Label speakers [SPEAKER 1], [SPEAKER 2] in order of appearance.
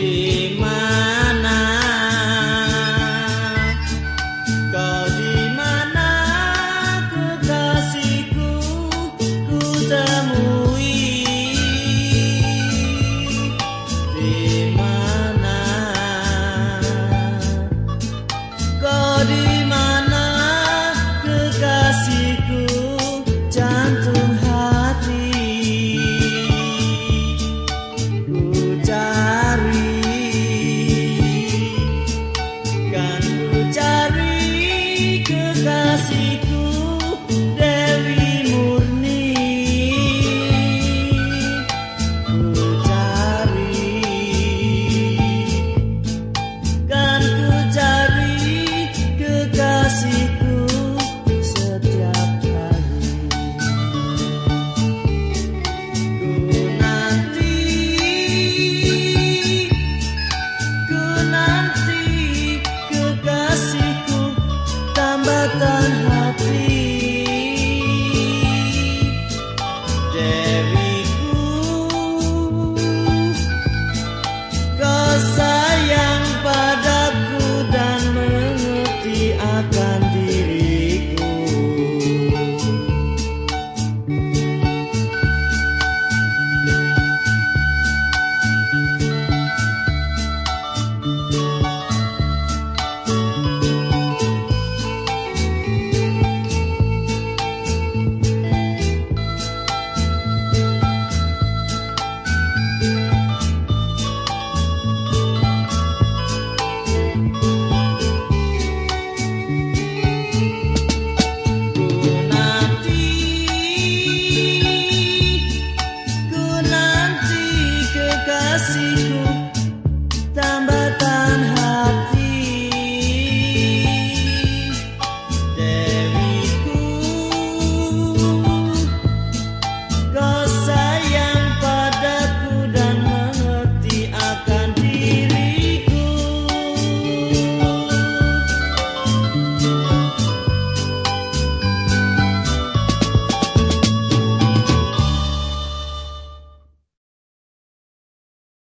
[SPEAKER 1] di mana? Kau di mana kekasihku? Ku temu ikatan hati. Dewiku Kau sayang padaku dan mengerti akan tambah